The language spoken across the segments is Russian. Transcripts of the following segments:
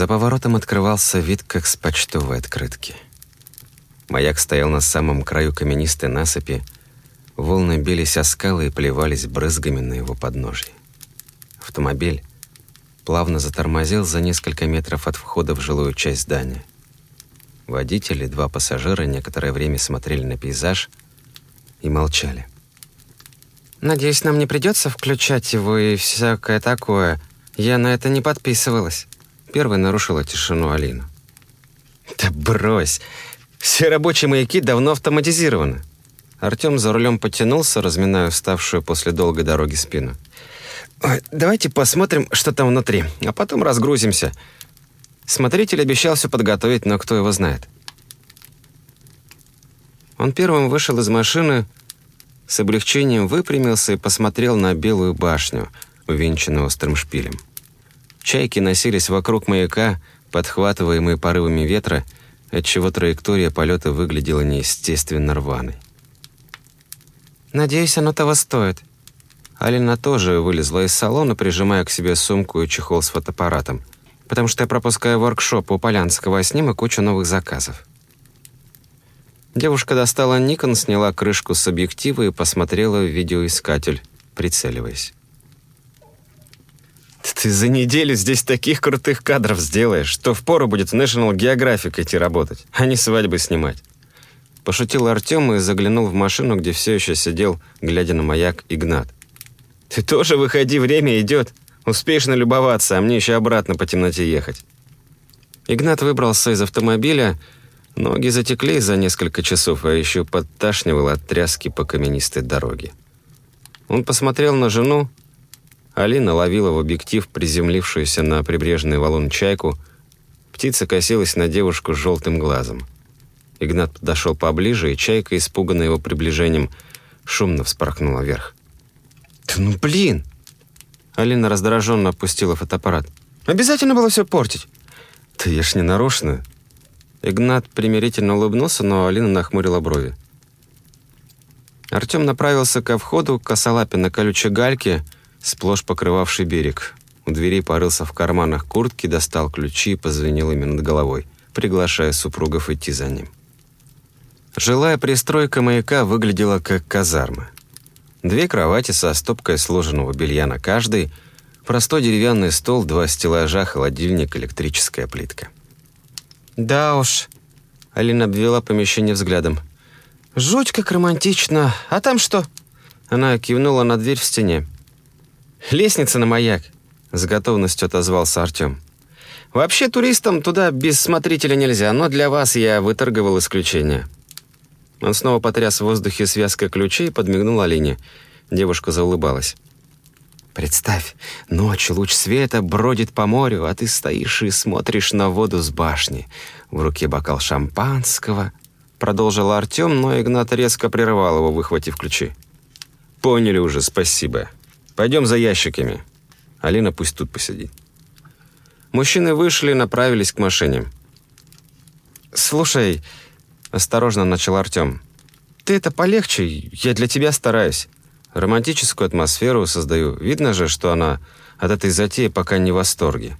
За поворотом открывался вид, как с почтовой открытки. Маяк стоял на самом краю каменистой насыпи, волны бились о скалы и плевались брызгами на его подножье. Автомобиль плавно затормозил за несколько метров от входа в жилую часть здания. Водитель и два пассажира некоторое время смотрели на пейзаж и молчали. «Надеюсь, нам не придется включать его и всякое такое. Я на это не подписывалась». Первой нарушила тишину Алина. «Да брось! Все рабочие маяки давно автоматизированы». Артем за рулем потянулся, разминая уставшую после долгой дороги спину. «Давайте посмотрим, что там внутри, а потом разгрузимся». Смотритель обещал все подготовить, но кто его знает. Он первым вышел из машины, с облегчением выпрямился и посмотрел на белую башню, увенчанную острым шпилем. Чайки носились вокруг маяка, подхватываемые порывами ветра, отчего траектория полета выглядела неестественно рваной. «Надеюсь, оно того стоит». Алина тоже вылезла из салона, прижимая к себе сумку и чехол с фотоаппаратом, потому что я пропускаю воркшоп у Полянского, а с ним и кучу новых заказов. Девушка достала Никон, сняла крышку с объектива и посмотрела в видеоискатель, прицеливаясь. Ты за неделю здесь таких крутых кадров сделаешь, что впору будет в National Geographic идти работать, а не свадьбы снимать. Пошутил Артем и заглянул в машину, где все еще сидел, глядя на маяк, Игнат. «Ты тоже выходи, время идет. Успеешь налюбоваться, а мне еще обратно по темноте ехать». Игнат выбрался из автомобиля, ноги затекли за несколько часов, а еще подташнивал от тряски по каменистой дороге. Он посмотрел на жену, Алина ловила в объектив приземлившуюся на прибрежный валун чайку. Птица косилась на девушку с желтым глазом. Игнат подошел поближе, и чайка, испуганная его приближением, шумно вспорхнула вверх. «Да ну блин!» Алина раздраженно опустила фотоаппарат. «Обязательно было все портить?» «Да я ж не нарочно». Игнат примирительно улыбнулся, но Алина нахмурила брови. Артем направился ко входу, косолапе на колючей гальке, сплошь покрывавший берег. У двери порылся в карманах куртки, достал ключи и позвенел ими над головой, приглашая супругов идти за ним. Жилая пристройка маяка выглядела как казарма. Две кровати со стопкой сложенного белья на каждой, простой деревянный стол, два стеллажа, холодильник, электрическая плитка. «Да уж», — Алина обвела помещение взглядом. «Жуть как романтично. А там что?» Она кивнула на дверь в стене. «Лестница на маяк», — с готовностью отозвался Артем. «Вообще туристам туда без смотрителя нельзя, но для вас я выторговал исключение». Он снова потряс в воздухе связкой ключей и подмигнул Алине. Девушка заулыбалась. «Представь, ночь, луч света бродит по морю, а ты стоишь и смотришь на воду с башни. В руке бокал шампанского». Продолжил Артем, но Игнат резко прервал его, выхватив ключи. «Поняли уже, спасибо. Пойдем за ящиками. Алина пусть тут посидит». Мужчины вышли и направились к машине. «Слушай...» Осторожно начал Артем. «Ты это полегче, я для тебя стараюсь. Романтическую атмосферу создаю. Видно же, что она от этой затеи пока не в восторге».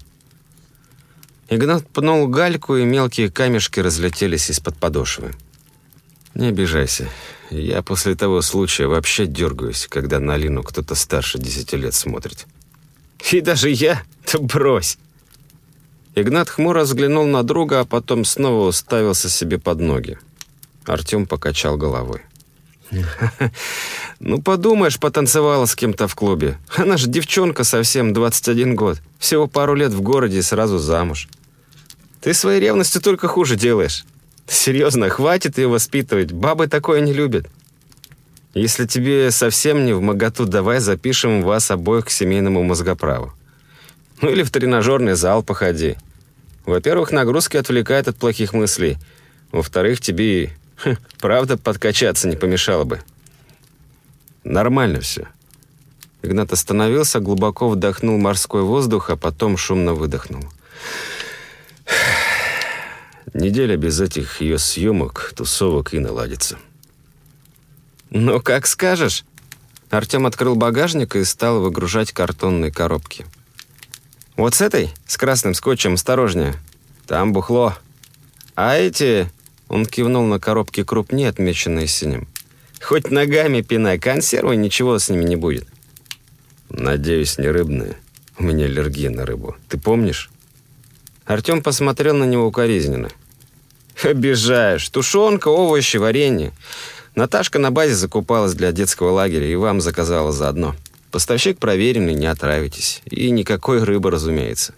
Игнат пнул гальку, и мелкие камешки разлетелись из-под подошвы. «Не обижайся. Я после того случая вообще дергаюсь, когда на Алину кто-то старше десяти лет смотрит». «И даже я? Да брось!» Игнат хмуро взглянул на друга, а потом снова уставился себе под ноги. Артем покачал головой. «Ну, подумаешь, потанцевала с кем-то в клубе. Она же девчонка совсем, 21 год. Всего пару лет в городе и сразу замуж. Ты своей ревностью только хуже делаешь. Серьезно, хватит ее воспитывать. Бабы такое не любят. Если тебе совсем не в моготу, давай запишем вас обоих к семейному мозгоправу. Ну или в тренажерный зал походи. Во-первых, нагрузки отвлекают от плохих мыслей. Во-вторых, тебе хм, правда подкачаться не помешало бы. Нормально все. Игнат остановился, глубоко вдохнул морской воздух, а потом шумно выдохнул. Неделя без этих ее съемок, тусовок и наладится. «Ну, как скажешь». Артем открыл багажник и стал выгружать картонные коробки. Вот с этой, с красным скотчем, осторожнее. Там бухло. А эти...» Он кивнул на коробки крупнее, отмеченные синим. «Хоть ногами пинай, консервы, ничего с ними не будет». «Надеюсь, не рыбные. У меня аллергия на рыбу. Ты помнишь?» Артем посмотрел на него укоризненно. «Обижаешь. Тушенка, овощи, варенье. Наташка на базе закупалась для детского лагеря и вам заказала заодно. Поставщик проверенный, не отравитесь. И никакой рыбы, разумеется».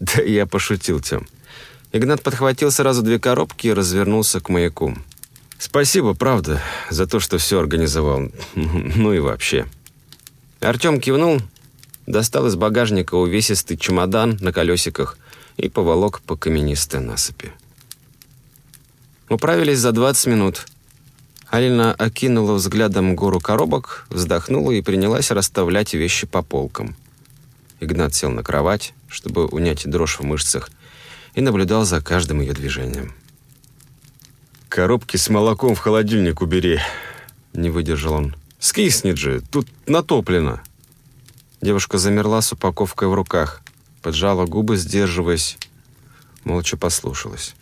«Да я пошутил, Тем». Игнат подхватил сразу две коробки и развернулся к маяку. «Спасибо, правда, за то, что все организовал. Ну и вообще». Артем кивнул, достал из багажника увесистый чемодан на колесиках и поволок по каменистой насыпи. Управились за 20 минут. Алина окинула взглядом гору коробок, вздохнула и принялась расставлять вещи по полкам. Игнат сел на кровать, чтобы унять дрожь в мышцах, и наблюдал за каждым ее движением. «Коробки с молоком в холодильник убери», — не выдержал он. «Скиснет же, тут натоплено». Девушка замерла с упаковкой в руках, поджала губы, сдерживаясь, молча послушалась.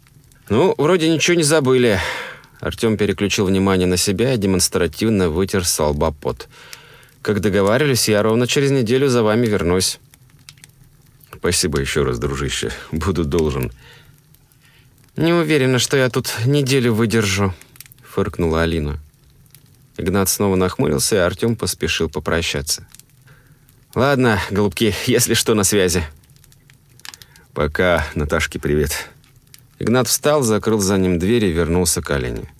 «Ну, вроде ничего не забыли». Артем переключил внимание на себя и демонстративно вытер с лба пот. «Как договаривались, я ровно через неделю за вами вернусь». «Спасибо еще раз, дружище. Буду должен». «Не уверена, что я тут неделю выдержу», — фыркнула Алина. Игнат снова нахмурился, и Артем поспешил попрощаться. «Ладно, голубки, если что, на связи». «Пока, Наташке привет». Игнат встал, закрыл за ним дверь и вернулся к Алине.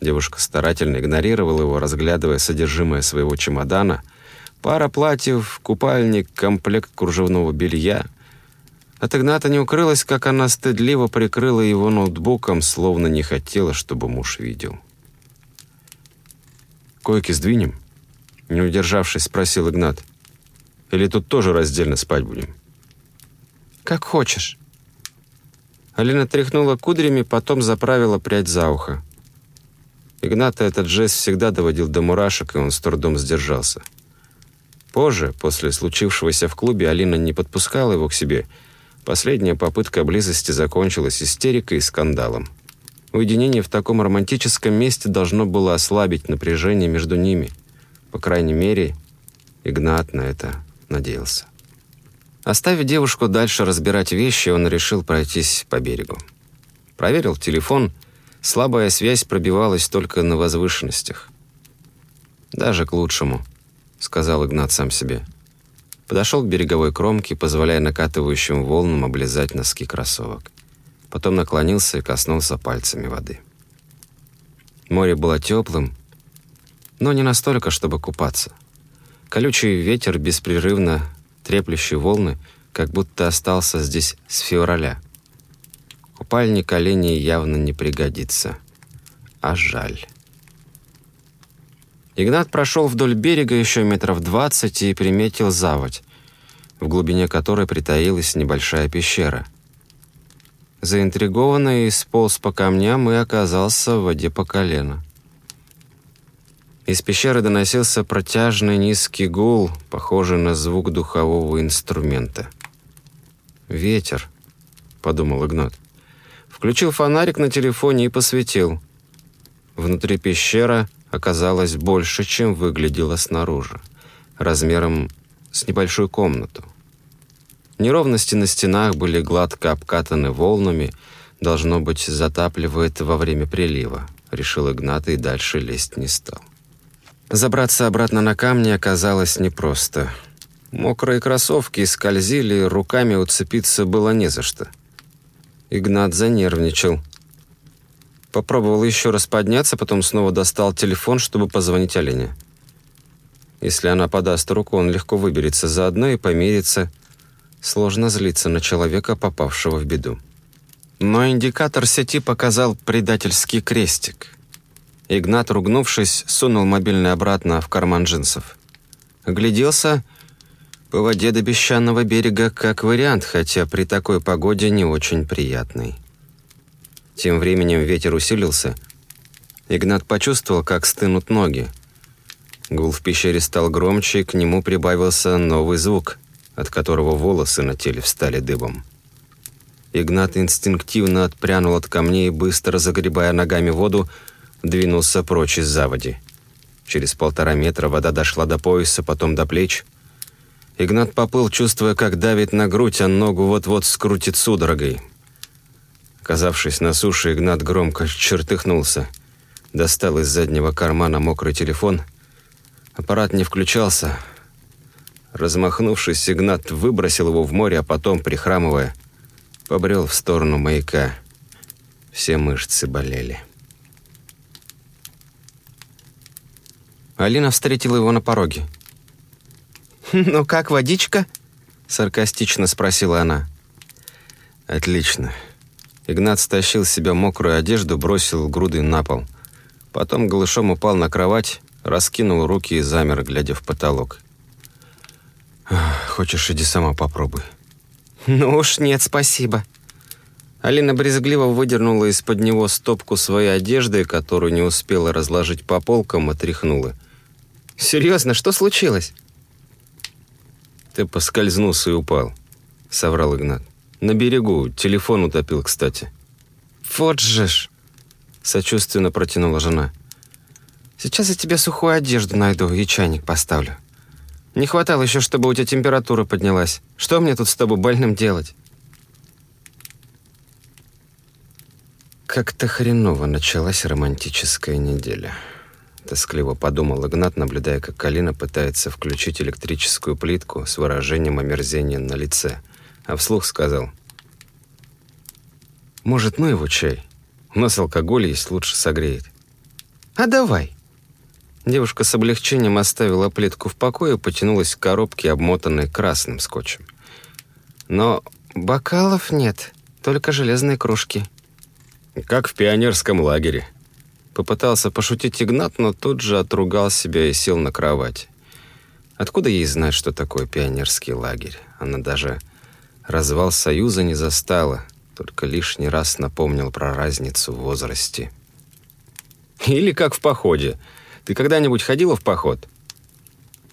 Девушка старательно игнорировала его, разглядывая содержимое своего чемодана. Пара платьев, купальник, комплект кружевного белья. От Игната не укрылась, как она стыдливо прикрыла его ноутбуком, словно не хотела, чтобы муж видел. «Койки сдвинем?» Не удержавшись, спросил Игнат. «Или тут тоже раздельно спать будем?» «Как хочешь». Алина тряхнула кудрями, потом заправила прядь за ухо. Игната этот жест всегда доводил до мурашек, и он с трудом сдержался. Позже, после случившегося в клубе, Алина не подпускала его к себе. Последняя попытка близости закончилась истерикой и скандалом. Уединение в таком романтическом месте должно было ослабить напряжение между ними. По крайней мере, Игнат на это надеялся. Оставив девушку дальше разбирать вещи, он решил пройтись по берегу. Проверил телефон. Слабая связь пробивалась только на возвышенностях. «Даже к лучшему», — сказал Игнат сам себе. Подошел к береговой кромке, позволяя накатывающим волнам облизать носки кроссовок. Потом наклонился и коснулся пальцами воды. Море было теплым, но не настолько, чтобы купаться. Колючий ветер, беспрерывно треплющий волны, как будто остался здесь с февраля. Купальник оленей явно не пригодится. А жаль. Игнат прошел вдоль берега еще метров двадцать и приметил заводь, в глубине которой притаилась небольшая пещера — Заинтригованный, сполз по камням и оказался в воде по колено. Из пещеры доносился протяжный низкий гул, похожий на звук духового инструмента. «Ветер», — подумал Игнат. Включил фонарик на телефоне и посветил. Внутри пещера оказалась больше, чем выглядела снаружи, размером с небольшую комнату. Неровности на стенах были гладко обкатаны волнами, должно быть, затапливает во время прилива, решил Игнат и дальше лезть не стал. Забраться обратно на камни оказалось непросто. Мокрые кроссовки скользили, руками уцепиться было не за что. Игнат занервничал. Попробовал еще раз подняться, потом снова достал телефон, чтобы позвонить Олене. Если она подаст руку, он легко выберется заодно и помирится Сложно злиться на человека, попавшего в беду. Но индикатор сети показал предательский крестик. Игнат, ругнувшись, сунул мобильный обратно в карман джинсов. Огляделся по воде до песчаного берега как вариант, хотя при такой погоде не очень приятный. Тем временем ветер усилился. Игнат почувствовал, как стынут ноги. Гул в пещере стал громче, и к нему прибавился новый звук — от которого волосы на теле встали дыбом. Игнат инстинктивно отпрянул от камней быстро загребая ногами воду, двинулся прочь из заводи. Через полтора метра вода дошла до пояса, потом до плеч. Игнат поплыл, чувствуя, как давит на грудь, а ногу вот-вот скрутит судорогой. Оказавшись на суше, Игнат громко чертыхнулся. Достал из заднего кармана мокрый телефон. Аппарат не включался. Размахнувшись, Игнат выбросил его в море, а потом, прихрамывая, побрел в сторону маяка. Все мышцы болели. Алина встретила его на пороге. «Ну как, водичка?» — саркастично спросила она. «Отлично. Игнат стащил с себя мокрую одежду, бросил груды на пол. Потом голышом упал на кровать, раскинул руки и замер, глядя в потолок. «Хочешь, иди сама попробуй». «Ну уж нет, спасибо». Алина брезгливо выдернула из-под него стопку своей одежды, которую не успела разложить по полкам, и тряхнула. «Серьезно, что случилось?» «Ты поскользнулся и упал», — соврал Игнат. На берегу. Телефон утопил, кстати». «Вот же ж!» — сочувственно протянула жена. «Сейчас я тебе сухую одежду найду и чайник поставлю. Не хватало еще, чтобы у тебя температура поднялась. Что мне тут с тобой больным делать?» Как-то хреново началась романтическая неделя. Тоскливо подумал Игнат, наблюдая, как Калина пытается включить электрическую плитку с выражением омерзения на лице — а вслух сказал. «Может, ну его чай? У нас алкоголь есть, лучше согреет». «А давай». Девушка с облегчением оставила плитку в покое и потянулась к коробке, обмотанной красным скотчем. «Но бокалов нет, только железные кружки». «Как в пионерском лагере». Попытался пошутить Игнат, но тут же отругал себя и сел на кровать. Откуда ей знать, что такое пионерский лагерь? Она даже развал Союза не застала, только лишний раз напомнил про разницу в возрасте. «Или как в походе. Ты когда-нибудь ходила в поход?»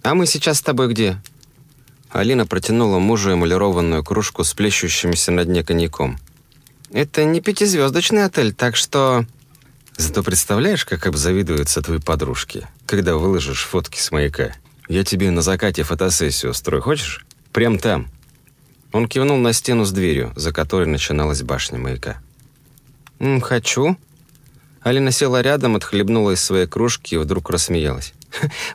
«А мы сейчас с тобой где?» Алина протянула мужу эмалированную кружку с плещущимся на дне коньяком. «Это не пятизвездочный отель, так что...» «Зато представляешь, как обзавидуются твои подружки, когда выложишь фотки с маяка? Я тебе на закате фотосессию устрою, хочешь? Прям там». Он кивнул на стену с дверью, за которой начиналась башня маяка. «М, «Хочу». Алина села рядом, отхлебнула из своей кружки и вдруг рассмеялась.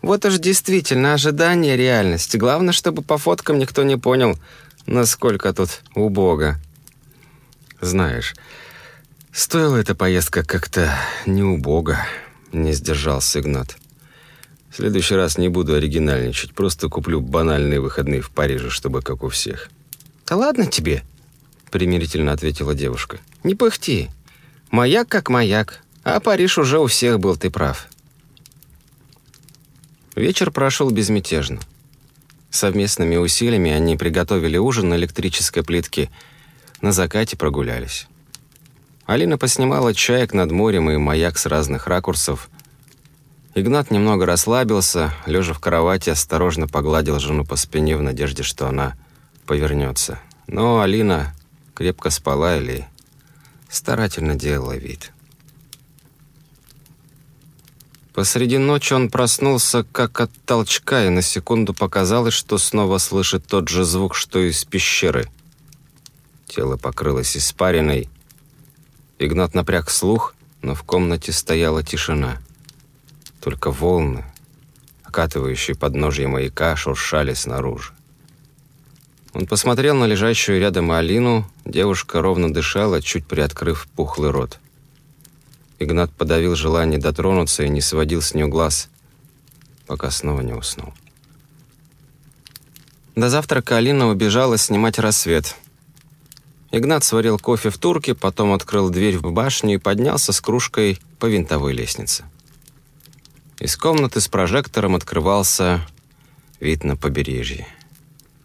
«Вот уж действительно ожидание реальности. Главное, чтобы по фоткам никто не понял, насколько тут убого». «Знаешь, стоила эта поездка как-то не убого», — не сдержался Игнат. «В следующий раз не буду оригинальничать, просто куплю банальные выходные в Париже, чтобы как у всех». «Да ладно тебе», — примирительно ответила девушка. «Не пыхти. Маяк как маяк, а Париж уже у всех был, ты прав». Вечер прошел безмятежно. Совместными усилиями они приготовили ужин на электрической плитке, на закате прогулялись. Алина поснимала чаек над морем и маяк с разных ракурсов. Игнат немного расслабился, лежа в кровати, осторожно погладил жену по спине в надежде, что она повернется. Но Алина крепко спала или старательно делала вид. Посреди ночи он проснулся, как от толчка, и на секунду показалось, что снова слышит тот же звук, что из пещеры. Тело покрылось испариной. Игнат напряг слух, но в комнате стояла тишина. Только волны, окатывающие подножье маяка, шуршали снаружи. Он посмотрел на лежащую рядом Алину. Девушка ровно дышала, чуть приоткрыв пухлый рот. Игнат подавил желание дотронуться и не сводил с нее глаз, пока снова не уснул. До завтрака Алина убежала снимать рассвет. Игнат сварил кофе в турке, потом открыл дверь в башню и поднялся с кружкой по винтовой лестнице. Из комнаты с прожектором открывался вид на побережье.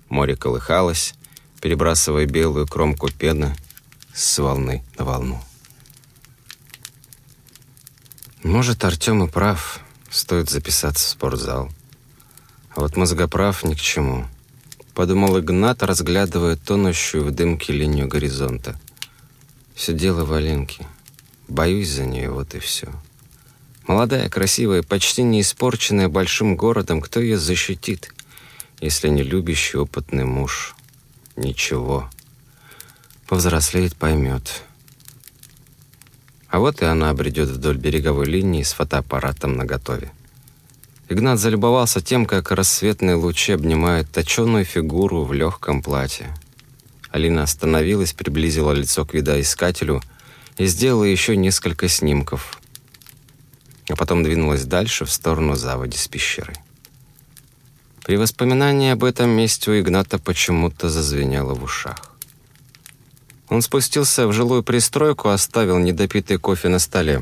Море колыхалось, перебрасывая белую кромку пены с волны на волну. Может, Артем и прав, стоит записаться в спортзал. А вот мозгоправ ни к чему. Подумал Игнат, разглядывая тонущую в дымке линию горизонта. Все дело в Алинке. Боюсь за нее, вот и все. Молодая, красивая, почти не испорченная большим городом, кто ее защитит, если не любящий опытный муж? Ничего. Повзрослеет, поймет. А вот и она обредет вдоль береговой линии с фотоаппаратом наготове. Игнат залюбовался тем, как рассветные лучи обнимают точеную фигуру в легком платье. Алина остановилась, приблизила лицо к видоискателю и сделала еще несколько снимков. А потом двинулась дальше в сторону заводи с пещерой. При воспоминании об этом месте у Игната почему-то зазвенело в ушах. Он спустился в жилую пристройку, оставил недопитый кофе на столе.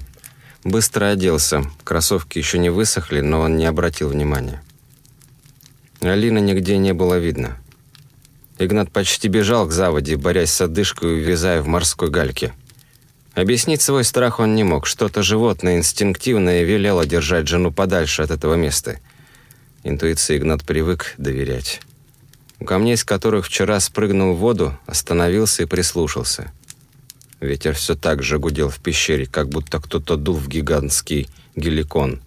Быстро оделся. Кроссовки еще не высохли, но он не обратил внимания. Алины нигде не было видно. Игнат почти бежал к заводе, борясь с одышкой и увязая в морской гальке. Объяснить свой страх он не мог. Что-то животное, инстинктивное, велело держать жену подальше от этого места. Интуиции Игнат привык доверять. У камней, с которых вчера спрыгнул в воду, остановился и прислушался. Ветер все так же гудел в пещере, как будто кто-то дул в гигантский геликон.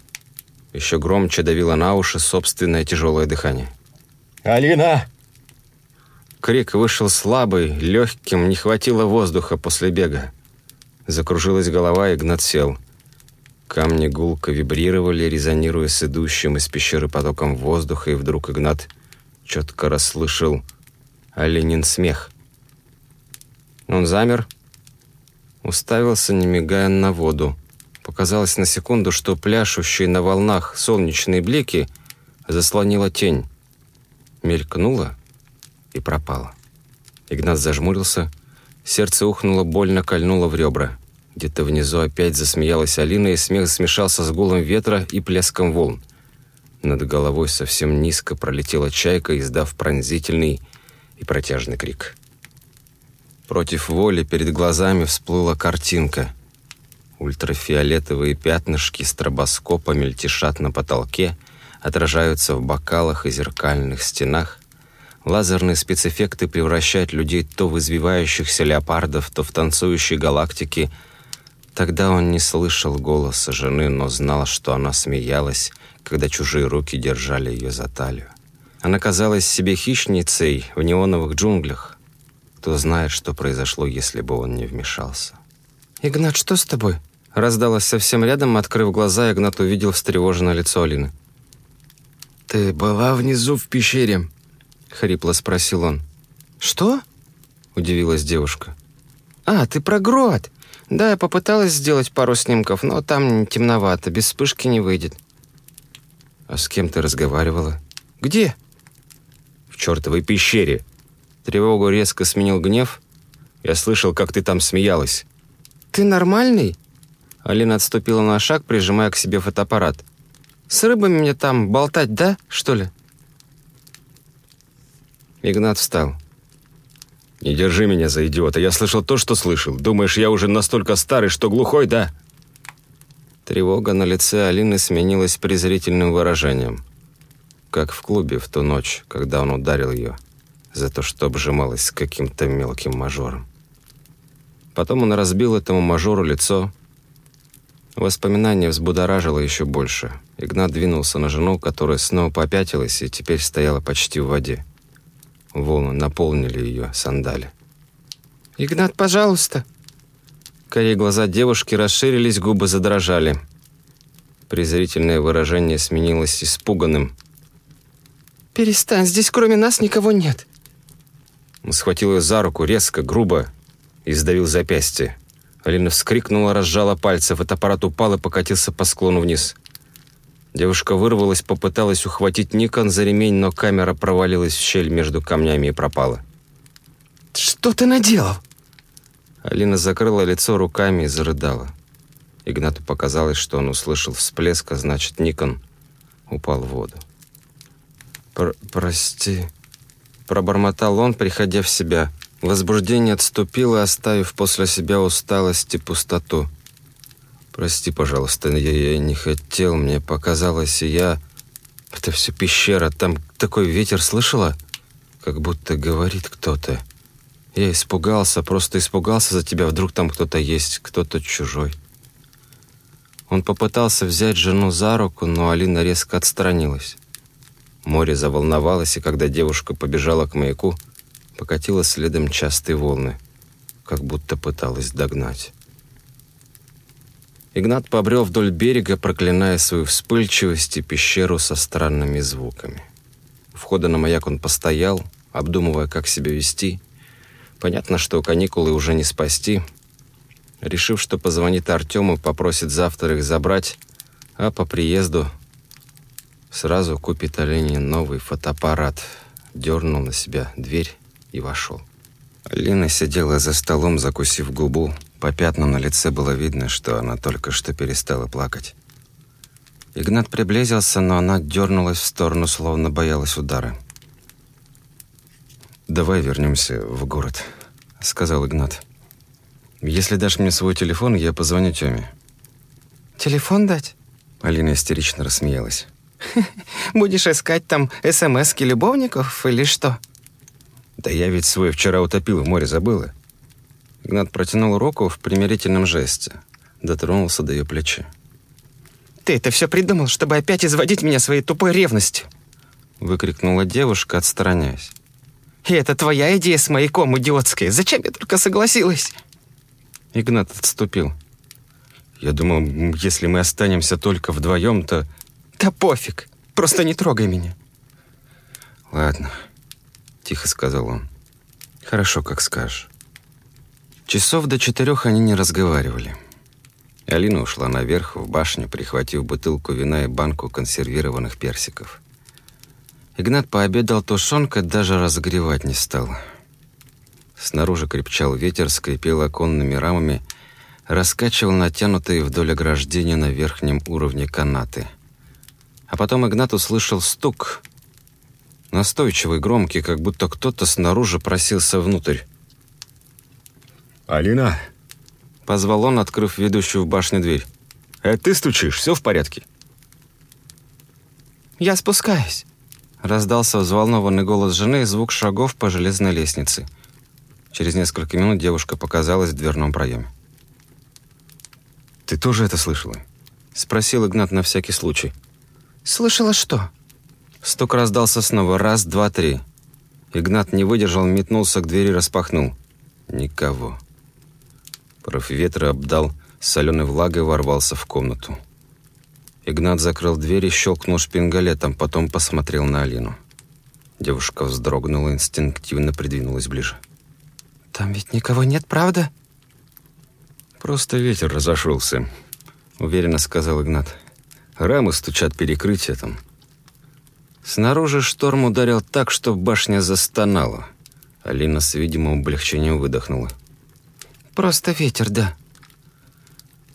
Еще громче давило на уши собственное тяжелое дыхание. «Алина!» Крик вышел слабый, легким, не хватило воздуха после бега. Закружилась голова, и Игнат сел. Камни гулко вибрировали, резонируя с идущим из пещеры потоком воздуха, и вдруг Игнат четко расслышал Оленин смех. Он замер, уставился, не мигая на воду. Показалось на секунду, что пляшущие на волнах солнечные блики заслонила тень. Мелькнула и пропала. Игнат зажмурился, сердце ухнуло, больно кольнуло в ребра. Где-то внизу опять засмеялась Алина, и смех смешался с гулом ветра и плеском волн. Над головой совсем низко пролетела чайка, издав пронзительный и протяжный крик. Против воли перед глазами всплыла картинка. Ультрафиолетовые пятнышки стробоскопа мельтешат на потолке, отражаются в бокалах и зеркальных стенах. Лазерные спецэффекты превращают людей то в извивающихся леопардов, то в танцующие галактики. Тогда он не слышал голоса жены, но знал, что она смеялась, когда чужие руки держали ее за талию. Она казалась себе хищницей в неоновых джунглях, кто знает, что произошло, если бы он не вмешался. «Игнат, что с тобой?» Раздалась совсем рядом, открыв глаза, Игнат увидел встревоженное лицо Алины. «Ты была внизу в пещере?» — хрипло спросил он. «Что?» — удивилась девушка. «А, ты про грот. Да, я попыталась сделать пару снимков, но там темновато, без вспышки не выйдет». «А с кем ты разговаривала?» «Где?» «В чертовой пещере», Тревогу резко сменил гнев. Я слышал, как ты там смеялась. «Ты нормальный?» Алина отступила на шаг, прижимая к себе фотоаппарат. «С рыбами мне там болтать, да, что ли?» Игнат встал. «Не держи меня за идиота. Я слышал то, что слышал. Думаешь, я уже настолько старый, что глухой, да?» Тревога на лице Алины сменилась презрительным выражением. Как в клубе в ту ночь, когда он ударил ее за то, что обжималась с каким-то мелким мажором. Потом он разбил этому мажору лицо. Воспоминание взбудоражило еще больше. Игнат двинулся на жену, которая снова попятилась и теперь стояла почти в воде. Волны наполнили ее сандали. «Игнат, пожалуйста!» Корей глаза девушки расширились, губы задрожали. Презрительное выражение сменилось испуганным. «Перестань, здесь кроме нас никого нет!» Он схватил ее за руку резко, грубо и сдавил запястье. Алина вскрикнула, разжала пальцы, фотоаппарат упал и покатился по склону вниз. Девушка вырвалась, попыталась ухватить Никон за ремень, но камера провалилась в щель между камнями и пропала. «Что ты наделал?» Алина закрыла лицо руками и зарыдала. Игнату показалось, что он услышал всплеск, а значит, Никон упал в воду. Пр «Прости», Пробормотал он, приходя в себя. Возбуждение отступило, оставив после себя усталость и пустоту. «Прости, пожалуйста, я, я не хотел, мне показалось, и я...» «Это все пещера, там такой ветер, слышала? Как будто говорит кто-то. Я испугался, просто испугался за тебя. Вдруг там кто-то есть, кто-то чужой. Он попытался взять жену за руку, но Алина резко отстранилась. Море заволновалось, и когда девушка побежала к маяку, покатила следом частые волны, как будто пыталась догнать. Игнат побрел вдоль берега, проклиная свою вспыльчивость и пещеру со странными звуками. У входа на маяк он постоял, обдумывая, как себя вести. Понятно, что каникулы уже не спасти — решив, что позвонит Артему, попросит завтра их забрать, а по приезду сразу купит Олене новый фотоаппарат. Дернул на себя дверь и вошел. Алина сидела за столом, закусив губу. По пятнам на лице было видно, что она только что перестала плакать. Игнат приблизился, но она дернулась в сторону, словно боялась удара. «Давай вернемся в город», — сказал Игнат. Если дашь мне свой телефон, я позвоню Тёме». «Телефон дать?» Алина истерично рассмеялась. «Будешь искать там СМСки любовников или что?» «Да я ведь свой вчера утопил в море, забыла». Игнат протянул руку в примирительном жесте. Дотронулся до ее плеча. «Ты это все придумал, чтобы опять изводить меня своей тупой ревностью?» Выкрикнула девушка, отстраняясь. «И это твоя идея с маяком идиотская. Зачем я только согласилась?» Игнат отступил. Я думал, если мы останемся только вдвоем, то... Да пофиг, просто не трогай меня. Ладно, тихо сказал он. Хорошо, как скажешь. Часов до четырех они не разговаривали. Алина ушла наверх, в башню, прихватив бутылку вина и банку консервированных персиков. Игнат пообедал тушенкой, даже разогревать не стал. Снаружи крепчал ветер, скрипел оконными рамами, раскачивал натянутые вдоль ограждения на верхнем уровне канаты. А потом Игнат услышал стук, настойчивый, громкий, как будто кто-то снаружи просился внутрь. «Алина!» — позвал он, открыв ведущую в башню дверь. «Это ты стучишь? Все в порядке?» «Я спускаюсь», — раздался взволнованный голос жены и звук шагов по железной лестнице. Через несколько минут девушка показалась в дверном проеме. «Ты тоже это слышала?» Спросил Игнат на всякий случай. «Слышала что?» Стук раздался снова. Раз, два, три. Игнат не выдержал, метнулся к двери, распахнул. Никого. Порыв ветра обдал соленой влагой, ворвался в комнату. Игнат закрыл дверь и щелкнул шпингалетом, потом посмотрел на Алину. Девушка вздрогнула, инстинктивно придвинулась ближе. «Там ведь никого нет, правда?» «Просто ветер разошелся», — уверенно сказал Игнат. «Рамы стучат перекрытие там». Снаружи шторм ударил так, что башня застонала. Алина с видимым облегчением выдохнула. «Просто ветер, да».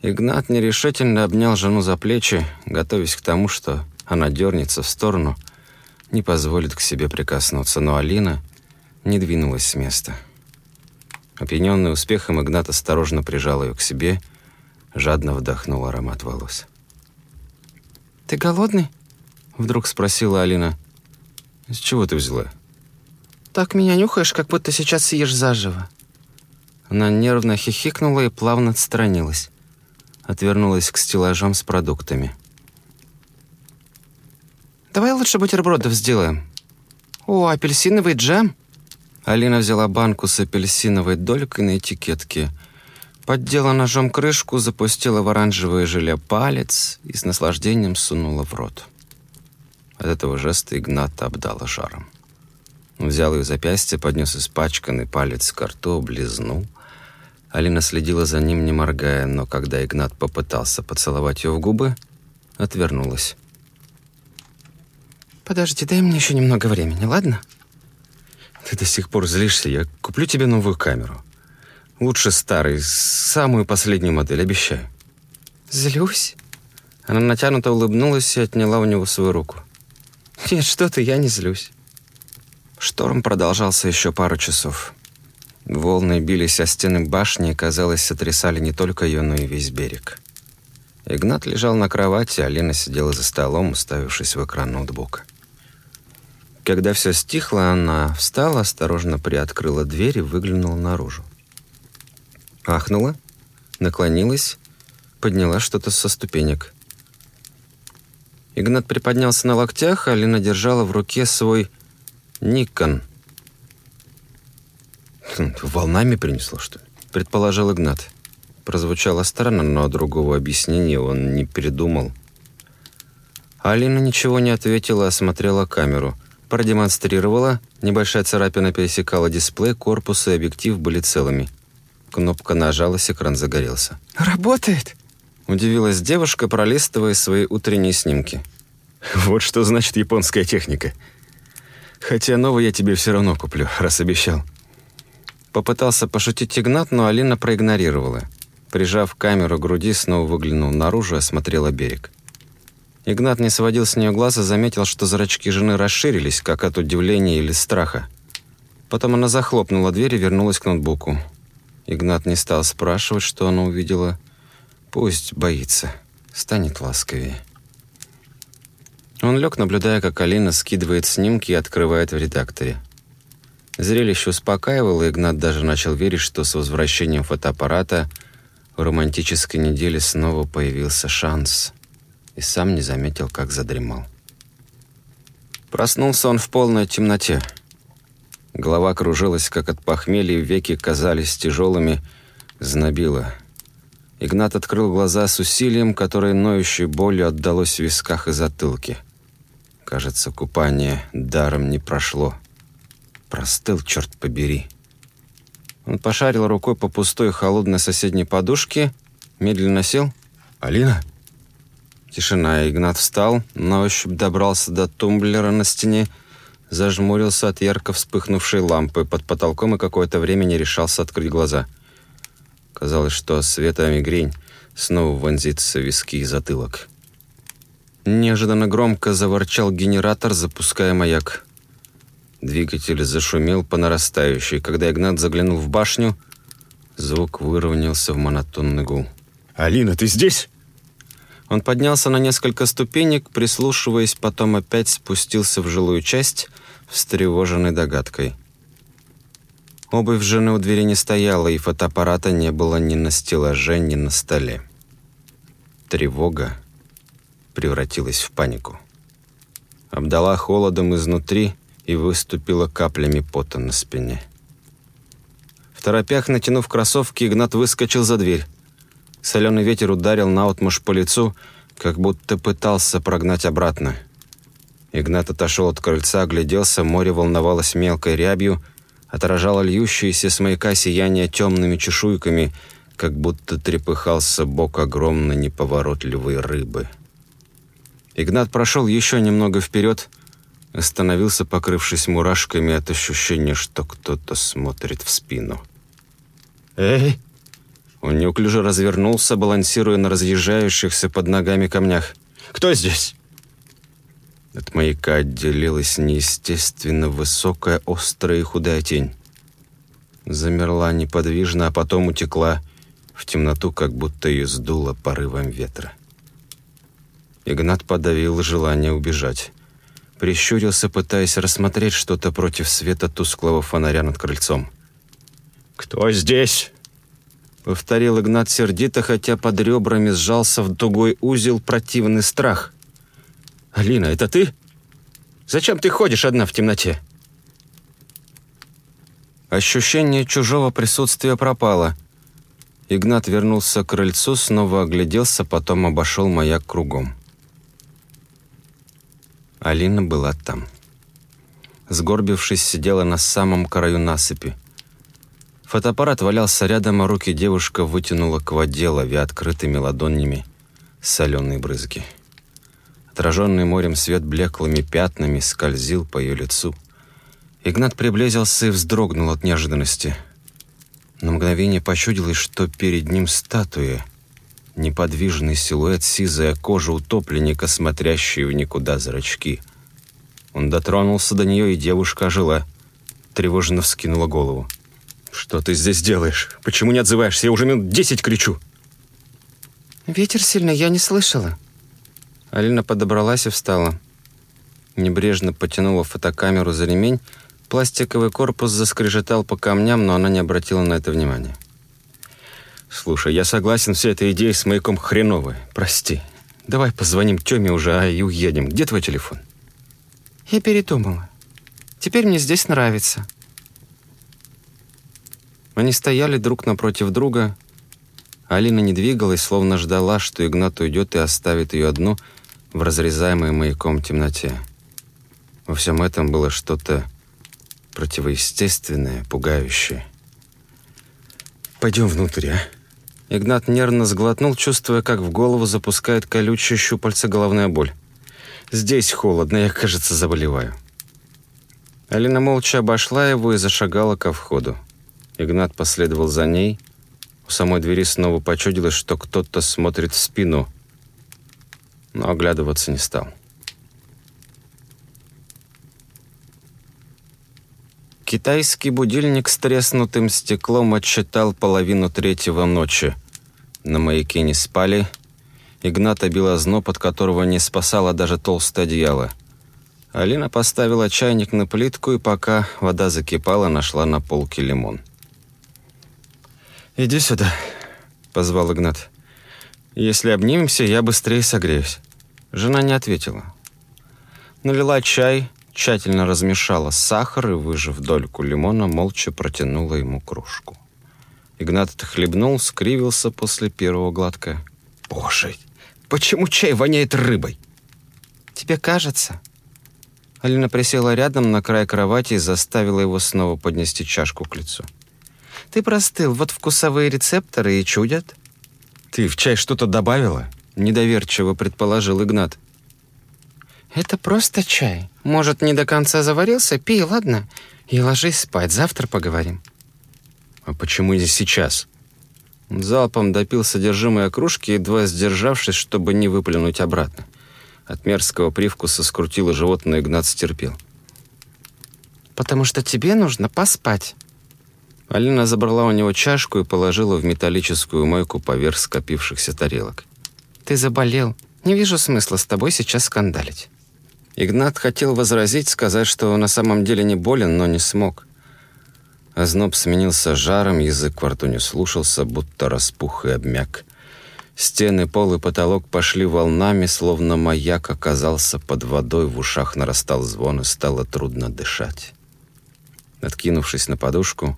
Игнат нерешительно обнял жену за плечи, готовясь к тому, что она дернется в сторону, не позволит к себе прикоснуться, но Алина не двинулась с места. Опьяненный успехом, Игнат осторожно прижал ее к себе, жадно вдохнул аромат волос. «Ты голодный?» — вдруг спросила Алина. «С чего ты взяла?» «Так меня нюхаешь, как будто сейчас съешь заживо». Она нервно хихикнула и плавно отстранилась. Отвернулась к стеллажам с продуктами. «Давай лучше бутербродов сделаем». «О, апельсиновый джем?» Алина взяла банку с апельсиновой долькой на этикетке, поддела ножом крышку, запустила в оранжевое желе палец и с наслаждением сунула в рот. От этого жеста Игната обдала жаром. Он взял ее запястье, поднес испачканный палец к рту, облизнул. Алина следила за ним, не моргая, но когда Игнат попытался поцеловать ее в губы, отвернулась. «Подожди, дай мне еще немного времени, ладно?» Ты до сих пор злишься, я куплю тебе новую камеру. Лучше старый, самую последнюю модель, обещаю. Злюсь? Она натянуто улыбнулась и отняла у него свою руку. Нет, что ты, я не злюсь. Шторм продолжался еще пару часов. Волны бились о стены башни и, казалось, сотрясали не только ее, но и весь берег. Игнат лежал на кровати, а Лена сидела за столом, уставившись в экран ноутбука. Когда все стихло, она встала, осторожно приоткрыла дверь и выглянула наружу. Ахнула, наклонилась, подняла что-то со ступенек. Игнат приподнялся на локтях, а Лина держала в руке свой Никон. Хм, «Волнами принесло, что ли?» — предположил Игнат. Прозвучало странно, но другого объяснения он не придумал. Алина ничего не ответила, осмотрела камеру. Продемонстрировала, небольшая царапина пересекала дисплей, корпус и объектив были целыми. Кнопка нажалась, экран загорелся. «Работает?» Удивилась девушка, пролистывая свои утренние снимки. «Вот что значит японская техника. Хотя новый я тебе все равно куплю, раз обещал». Попытался пошутить Игнат, но Алина проигнорировала. Прижав камеру к груди, снова выглянул наружу и осмотрела берег. Игнат не сводил с нее глаз и заметил, что зрачки жены расширились, как от удивления или страха. Потом она захлопнула дверь и вернулась к ноутбуку. Игнат не стал спрашивать, что она увидела. Пусть боится, станет ласковее. Он лег, наблюдая, как Алина скидывает снимки и открывает в редакторе. Зрелище успокаивало, Игнат даже начал верить, что с возвращением фотоаппарата в романтической неделе снова появился шанс – и сам не заметил, как задремал. Проснулся он в полной темноте. Голова кружилась, как от похмелья, веки казались тяжелыми, знобило. Игнат открыл глаза с усилием, которое ноющей болью отдалось в висках и затылке. Кажется, купание даром не прошло. Простыл, черт побери. Он пошарил рукой по пустой холодной соседней подушке, медленно сел. «Алина?» Тишина. Игнат встал, на ощупь добрался до тумблера на стене, зажмурился от ярко вспыхнувшей лампы под потолком и какое-то время не решался открыть глаза. Казалось, что света мигрень снова вонзится в виски и затылок. Неожиданно громко заворчал генератор, запуская маяк. Двигатель зашумел по нарастающей. Когда Игнат заглянул в башню, звук выровнялся в монотонный гул. «Алина, ты здесь?» Он поднялся на несколько ступенек, прислушиваясь, потом опять спустился в жилую часть, встревоженной догадкой. Обувь жены у двери не стояла, и фотоаппарата не было ни на стеллаже, ни на столе. Тревога превратилась в панику. Обдала холодом изнутри и выступила каплями пота на спине. В торопях, натянув кроссовки, Игнат выскочил за дверь. Соленый ветер ударил наотмашь по лицу, как будто пытался прогнать обратно. Игнат отошел от крыльца, огляделся, море волновалось мелкой рябью, отражало льющиеся с маяка сияние темными чешуйками, как будто трепыхался бок огромной неповоротливой рыбы. Игнат прошел еще немного вперед, остановился, покрывшись мурашками от ощущения, что кто-то смотрит в спину. «Эй!» Он неуклюже развернулся, балансируя на разъезжающихся под ногами камнях. «Кто здесь?» От маяка отделилась неестественно высокая, острая и худая тень. Замерла неподвижно, а потом утекла в темноту, как будто ее сдуло порывом ветра. Игнат подавил желание убежать. Прищурился, пытаясь рассмотреть что-то против света тусклого фонаря над крыльцом. «Кто здесь?» Повторил Игнат сердито, хотя под ребрами сжался в тугой узел противный страх. «Алина, это ты? Зачем ты ходишь одна в темноте?» Ощущение чужого присутствия пропало. Игнат вернулся к крыльцу, снова огляделся, потом обошел маяк кругом. Алина была там. Сгорбившись, сидела на самом краю насыпи. Фотоаппарат валялся рядом, а руки девушка вытянула к воде, ловя открытыми ладонями соленые брызги. Отраженный морем свет блеклыми пятнами скользил по ее лицу. Игнат приблизился и вздрогнул от неожиданности. На мгновение почудилось, что перед ним статуя, неподвижный силуэт, сизая кожа утопленника, смотрящие в никуда зрачки. Он дотронулся до нее, и девушка ожила, тревожно вскинула голову. «Что ты здесь делаешь? Почему не отзываешься? Я уже минут десять кричу!» «Ветер сильный, я не слышала». Алина подобралась и встала. Небрежно потянула фотокамеру за ремень, пластиковый корпус заскрежетал по камням, но она не обратила на это внимания. «Слушай, я согласен, вся эта идея с маяком хреновая. Прости. Давай позвоним Тёме уже, а и уедем. Где твой телефон?» «Я передумала. Теперь мне здесь нравится». Они стояли друг напротив друга. Алина не двигалась, словно ждала, что Игнат уйдет и оставит ее одну в разрезаемой маяком темноте. Во всем этом было что-то противоестественное, пугающее. «Пойдем внутрь, а?» Игнат нервно сглотнул, чувствуя, как в голову запускает колючая щупальца головная боль. «Здесь холодно, я, кажется, заболеваю». Алина молча обошла его и зашагала ко входу. Игнат последовал за ней. У самой двери снова почудилось, что кто-то смотрит в спину, но оглядываться не стал. Китайский будильник с треснутым стеклом отсчитал половину третьего ночи. На маяке не спали. Игната бил озноб, от которого не спасало даже толстое одеяло. Алина поставила чайник на плитку и пока вода закипала, нашла на полке лимон. «Иди сюда», — позвал Игнат. «Если обнимемся, я быстрее согреюсь». Жена не ответила. Налила чай, тщательно размешала сахар и, выжив дольку лимона, молча протянула ему кружку. Игнат отхлебнул, скривился после первого глотка. «Боже, почему чай воняет рыбой?» «Тебе кажется?» Алина присела рядом на край кровати и заставила его снова поднести чашку к лицу. «Ты простыл, вот вкусовые рецепторы и чудят». «Ты в чай что-то добавила?» — недоверчиво предположил Игнат. «Это просто чай. Может, не до конца заварился? Пей, ладно? И ложись спать, завтра поговорим». «А почему не сейчас?» Залпом допил содержимое кружки, едва сдержавшись, чтобы не выплюнуть обратно. От мерзкого привкуса скрутило живот, но Игнат стерпел. «Потому что тебе нужно поспать». Алина забрала у него чашку и положила в металлическую мойку поверх скопившихся тарелок. «Ты заболел. Не вижу смысла с тобой сейчас скандалить». Игнат хотел возразить, сказать, что на самом деле не болен, но не смог. Озноб сменился жаром, язык во рту не слушался, будто распух и обмяк. Стены, пол и потолок пошли волнами, словно маяк оказался под водой, в ушах нарастал звон и стало трудно дышать. Откинувшись на подушку,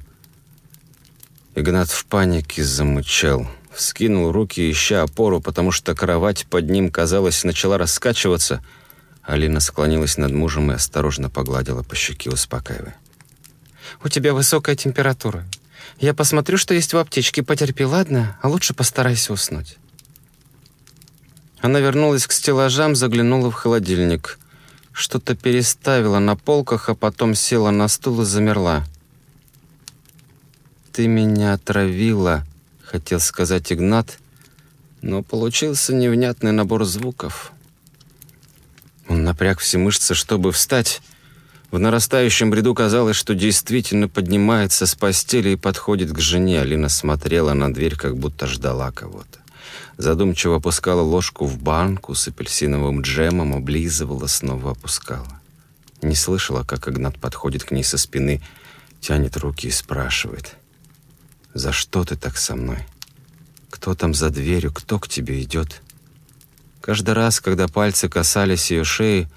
Игнат в панике замычал, вскинул руки, ища опору, потому что кровать под ним, казалось, начала раскачиваться — Алина склонилась над мужем и осторожно погладила по щеке, успокаивая. «У тебя высокая температура. Я посмотрю, что есть в аптечке. Потерпи, ладно? А лучше постарайся уснуть». Она вернулась к стеллажам, заглянула в холодильник. Что-то переставила на полках, а потом села на стул и замерла. «Ты меня отравила», — хотел сказать Игнат, но получился невнятный набор звуков. Он напряг все мышцы, чтобы встать. В нарастающем бреду казалось, что действительно поднимается с постели и подходит к жене. Алина смотрела на дверь, как будто ждала кого-то. Задумчиво опускала ложку в банку с апельсиновым джемом, облизывала, снова опускала. Не слышала, как Игнат подходит к ней со спины, тянет руки и спрашивает. «За что ты так со мной? Кто там за дверью? Кто к тебе идет?» Каждый раз, когда пальцы касались ее шеи,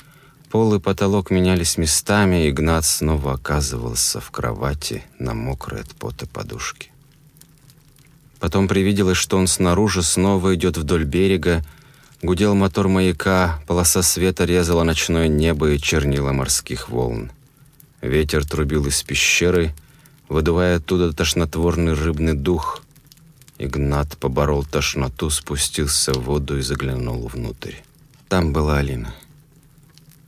пол и потолок менялись местами, и Игнат снова оказывался в кровати на мокрой от пота подушке. Потом привиделось, что он снаружи снова идет вдоль берега, гудел мотор маяка, полоса света резала ночное небо и чернила морских волн. Ветер трубил из пещеры, выдувая оттуда тошнотворный рыбный дух, Игнат поборол тошноту, спустился в воду и заглянул внутрь. Там была Алина.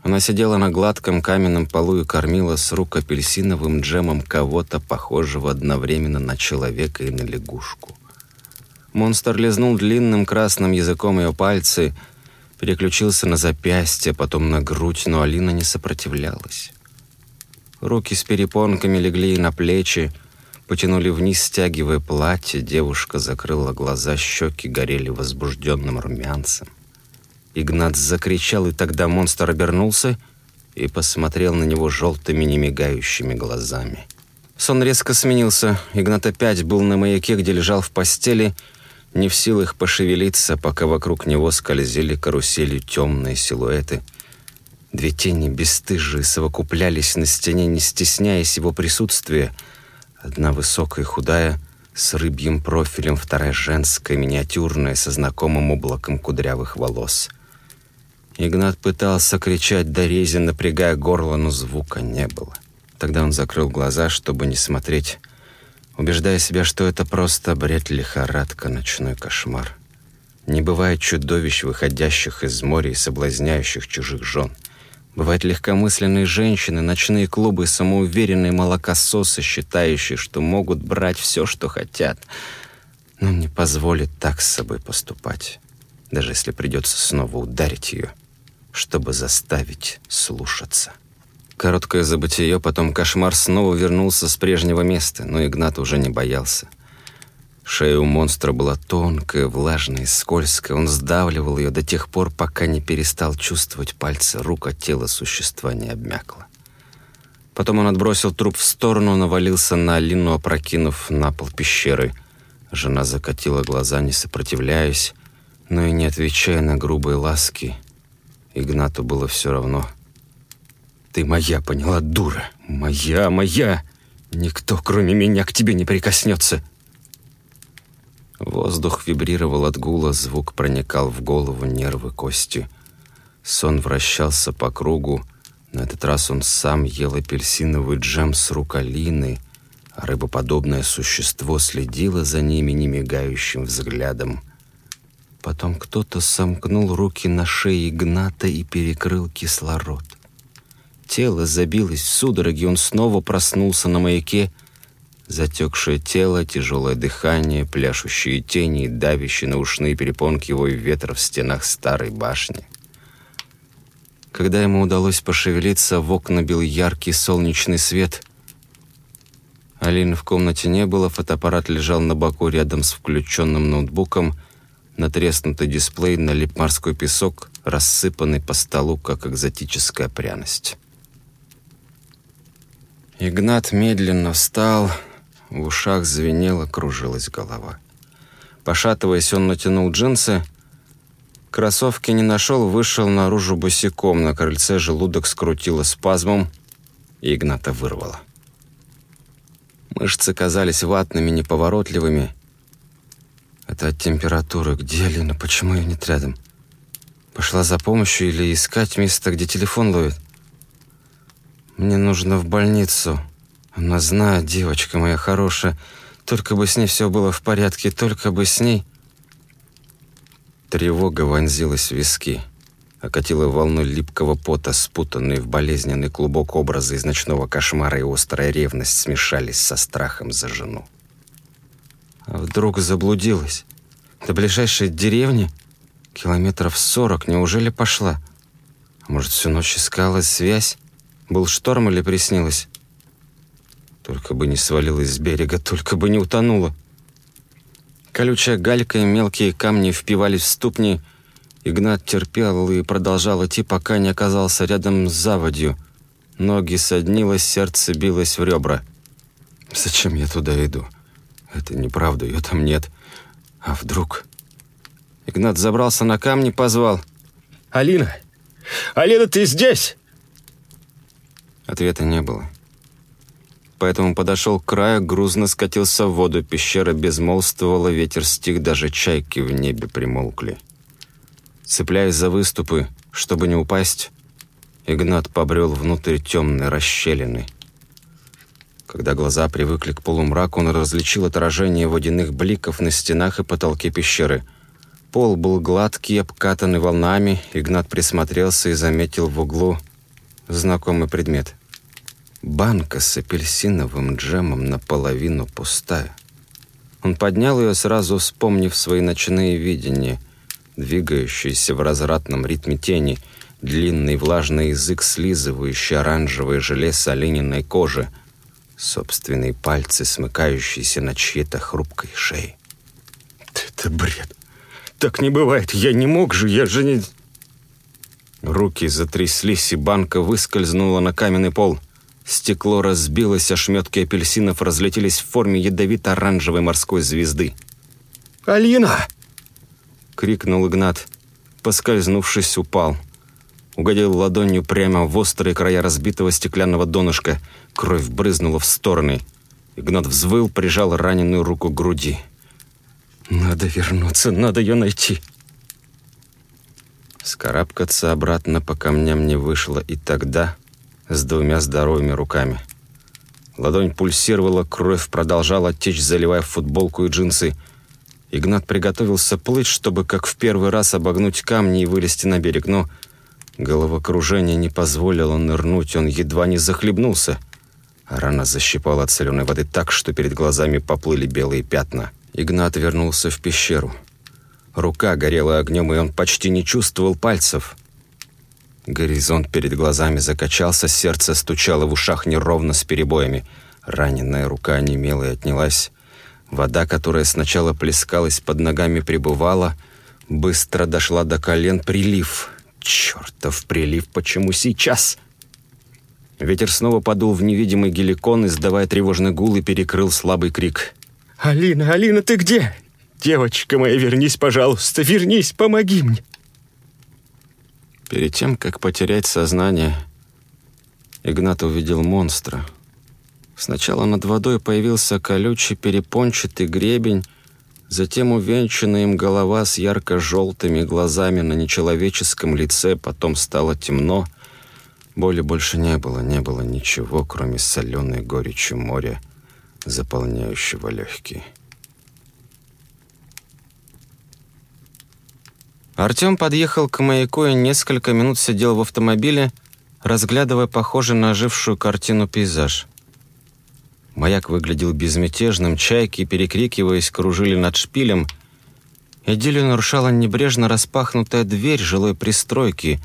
Она сидела на гладком каменном полу и кормила с рук апельсиновым джемом кого-то, похожего одновременно на человека и на лягушку. Монстр лизнул длинным красным языком ее пальцы, переключился на запястье, потом на грудь, но Алина не сопротивлялась. Руки с перепонками легли на плечи, потянули вниз, стягивая платье. Девушка закрыла глаза, щеки горели возбужденным румянцем. Игнат закричал, и тогда монстр обернулся и посмотрел на него желтыми немигающими глазами. Сон резко сменился. Игнат опять был на маяке, где лежал в постели, не в силах пошевелиться, пока вокруг него скользили каруселью темные силуэты. Две тени бесстыжие совокуплялись на стене, не стесняясь его присутствия. Одна высокая худая, с рыбьим профилем, вторая женская, миниатюрная, со знакомым облаком кудрявых волос. Игнат пытался кричать до рези, напрягая горло, но звука не было. Тогда он закрыл глаза, чтобы не смотреть, убеждая себя, что это просто бред, лихорадка, ночной кошмар. Не бывает чудовищ, выходящих из моря и соблазняющих чужих жен. Бывают легкомысленные женщины, ночные клубы, самоуверенные молокососы, считающие, что могут брать все, что хотят. Но не позволит так с собой поступать, даже если придется снова ударить ее чтобы заставить слушаться. Короткое забытие, потом кошмар снова вернулся с прежнего места, но Игнат уже не боялся. Шея у монстра была тонкая, влажная скользкая. Он сдавливал ее до тех пор, пока не перестал чувствовать пальцы рук, а тело существа не обмякло. Потом он отбросил труп в сторону, навалился на Алину, опрокинув на пол пещеры. Жена закатила глаза, не сопротивляясь, но и не отвечая на грубые ласки – Игнату было все равно. «Ты моя, поняла, дура? Моя, моя! Никто, кроме меня, к тебе не прикоснется!» Воздух вибрировал от гула, звук проникал в голову, нервы, кости. Сон вращался по кругу. На этот раз он сам ел апельсиновый джем с рук Алины, а рыбоподобное существо следило за ними немигающим взглядом. Потом кто-то сомкнул руки на шее Игната и перекрыл кислород. Тело забилось в судороги, он снова проснулся на маяке. Затекшее тело, тяжелое дыхание, пляшущие тени давящие на ушные перепонки его ветра в стенах старой башни. Когда ему удалось пошевелиться, в окна бил яркий солнечный свет. Алины в комнате не было, фотоаппарат лежал на боку рядом с включенным ноутбуком — Натреснутый дисплей налип морской песок, рассыпанный по столу, как экзотическая пряность. Игнат медленно встал, в ушах звенело, кружилась голова. Пошатываясь, он натянул джинсы, кроссовки не нашел, вышел наружу босиком, на крыльце желудок скрутило спазмом, и Игната вырвало. Мышцы казались ватными, неповоротливыми, это от температуры. Где Алина? Почему ее нет рядом? Пошла за помощью или искать место, где телефон ловит? Мне нужно в больницу. Она знает, девочка моя хорошая. Только бы с ней все было в порядке, только бы с ней... Тревога вонзилась в виски. Окатила волну липкого пота, спутанные в болезненный клубок образа из ночного кошмара и острая ревность смешались со страхом за жену. А вдруг заблудилась? До ближайшей деревни? Километров сорок, неужели пошла? Может, всю ночь искала связь? Был шторм или приснилось? Только бы не свалилась с берега, только бы не утонула. Колючая галька и мелкие камни впивались в ступни. Игнат терпел и продолжал идти, пока не оказался рядом с заводью. Ноги соднило, сердце билось в ребра. «Зачем я туда иду?» Это неправда, ее там нет. А вдруг... Игнат забрался на камни, позвал. «Алина! Алина, ты здесь?» Ответа не было. Поэтому подошел к краю, грузно скатился в воду. Пещера безмолвствовала, ветер стих, даже чайки в небе примолкли. Цепляясь за выступы, чтобы не упасть, Игнат побрел внутрь темной расщелины — когда глаза привыкли к полумраку, он различил отражение водяных бликов на стенах и потолке пещеры. Пол был гладкий, обкатанный волнами. Игнат присмотрелся и заметил в углу знакомый предмет. Банка с апельсиновым джемом наполовину пустая. Он поднял ее, сразу вспомнив свои ночные видения, двигающиеся в развратном ритме тени, длинный влажный язык, слизывающий оранжевое желе с олениной кожи — собственные пальцы, смыкающиеся на чьей-то хрупкой шее. Это бред. Так не бывает. Я не мог же, я же не... Руки затряслись, и банка выскользнула на каменный пол. Стекло разбилось, ошметки апельсинов разлетелись в форме ядовито-оранжевой морской звезды. «Алина!» — крикнул Игнат. Поскользнувшись, упал. Угодил ладонью прямо в острые края разбитого стеклянного донышка. Кровь брызнула в стороны. Игнат взвыл, прижал раненую руку к груди. «Надо вернуться, надо ее найти!» Скарабкаться обратно по камням не вышло и тогда с двумя здоровыми руками. Ладонь пульсировала, кровь продолжала течь, заливая футболку и джинсы. Игнат приготовился плыть, чтобы как в первый раз обогнуть камни и вылезти на берег, но головокружение не позволило нырнуть, он едва не захлебнулся. рана защипала от соленой воды так, что перед глазами поплыли белые пятна. Игнат вернулся в пещеру. Рука горела огнем, и он почти не чувствовал пальцев. Горизонт перед глазами закачался, сердце стучало в ушах неровно с перебоями. Раненая рука немела и отнялась. Вода, которая сначала плескалась под ногами, пребывала, быстро дошла до колен. Прилив. Чертов прилив, почему сейчас? Ветер снова подул в невидимый геликон, издавая тревожный гул и перекрыл слабый крик. «Алина, Алина, ты где? Девочка моя, вернись, пожалуйста, вернись, помоги мне!» Перед тем, как потерять сознание, Игнат увидел монстра. Сначала над водой появился колючий перепончатый гребень, затем увенчанная им голова с ярко-желтыми глазами на нечеловеческом лице, потом стало темно. Боли больше не было, не было ничего, кроме соленой горечи моря, заполняющего легкие. Артем подъехал к маяку и несколько минут сидел в автомобиле, разглядывая похожий на ожившую картину пейзаж. Маяк выглядел безмятежным, чайки, перекрикиваясь, кружили над шпилем. Идиллию нарушала небрежно распахнутая дверь жилой пристройки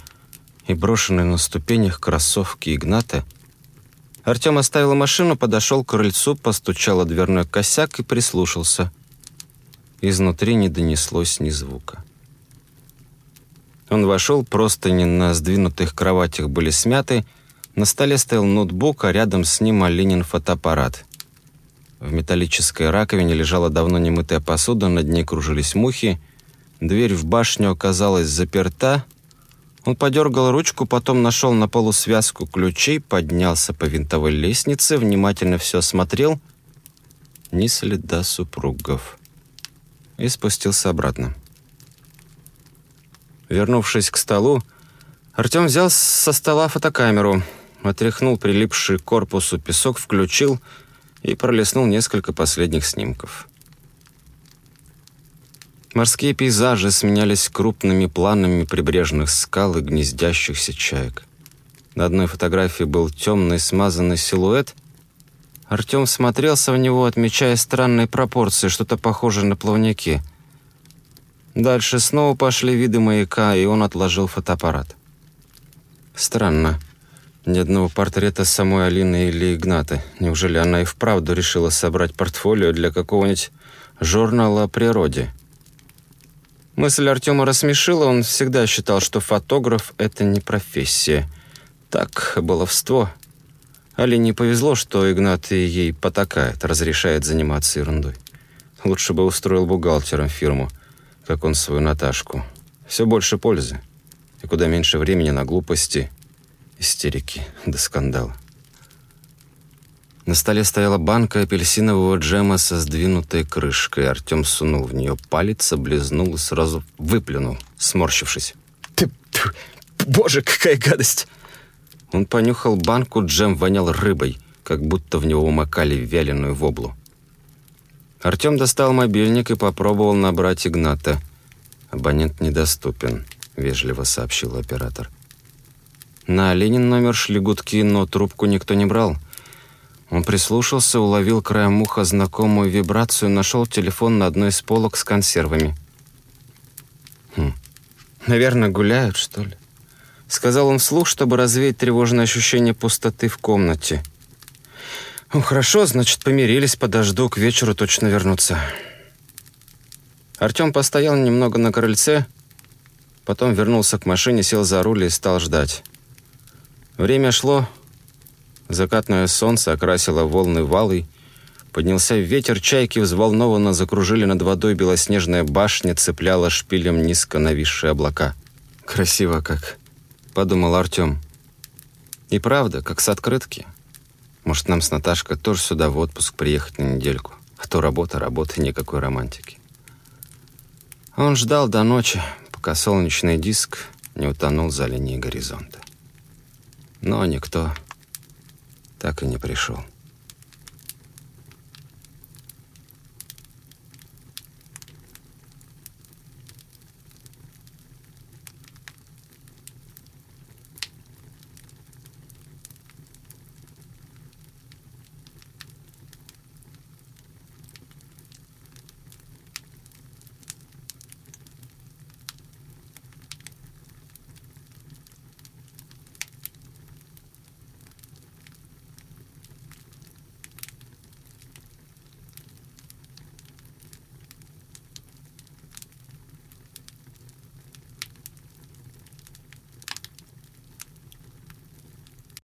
и брошенные на ступенях кроссовки Игната — Артем оставил машину, подошел к крыльцу, постучал о дверной косяк и прислушался. Изнутри не донеслось ни звука. Он вошел, простыни на сдвинутых кроватях были смяты, на столе стоял ноутбук, а рядом с ним Алинин фотоаппарат. В металлической раковине лежала давно немытая посуда, над ней кружились мухи, дверь в башню оказалась заперта, он подергал ручку, потом нашел на полу связку ключей, поднялся по винтовой лестнице, внимательно все осмотрел. Ни следа супругов. И спустился обратно. Вернувшись к столу, Артем взял со стола фотокамеру, отряхнул прилипший к корпусу песок, включил и пролистнул несколько последних снимков. Морские пейзажи сменялись крупными планами прибрежных скал и гнездящихся чаек. На одной фотографии был темный смазанный силуэт. Артем смотрелся в него, отмечая странные пропорции, что-то похожее на плавники. Дальше снова пошли виды маяка, и он отложил фотоаппарат. Странно. Ни одного портрета самой Алины или Игната. Неужели она и вправду решила собрать портфолио для какого-нибудь журнала о природе? Мысль Артема рассмешила, он всегда считал, что фотограф — это не профессия. Так, баловство. Али не повезло, что Игнат ей потакает, разрешает заниматься ерундой. Лучше бы устроил бухгалтером фирму, как он свою Наташку. Все больше пользы. И куда меньше времени на глупости, истерики до скандала. На столе стояла банка апельсинового джема со сдвинутой крышкой. Артем сунул в нее палец, облизнул и сразу выплюнул, сморщившись. «Ты, ты боже, какая гадость!» Он понюхал банку, джем вонял рыбой, как будто в него умокали вяленую воблу. Артем достал мобильник и попробовал набрать Игната. «Абонент недоступен», — вежливо сообщил оператор. На Ленин номер шли гудки, но трубку никто не брал — он прислушался, уловил краем уха знакомую вибрацию, нашел телефон на одной из полок с консервами. «Хм, наверное, гуляют, что ли?» Сказал он вслух, чтобы развеять тревожное ощущение пустоты в комнате. «Ну, хорошо, значит, помирились, подожду, к вечеру точно вернутся». Артем постоял немного на крыльце, Потом вернулся к машине, сел за руль и стал ждать. Время шло. Закатное солнце окрасило волны валой. Поднялся ветер, чайки взволнованно закружили над водой, белоснежная башня цепляла шпилем низко нависшие облака. «Красиво как», — подумал Артем. «И правда, как с открытки. Может, нам с Наташкой тоже сюда в отпуск приехать на недельку? А то работа, работа, никакой романтики». Он ждал до ночи, пока солнечный диск не утонул за линией горизонта. Но никто так и не пришел.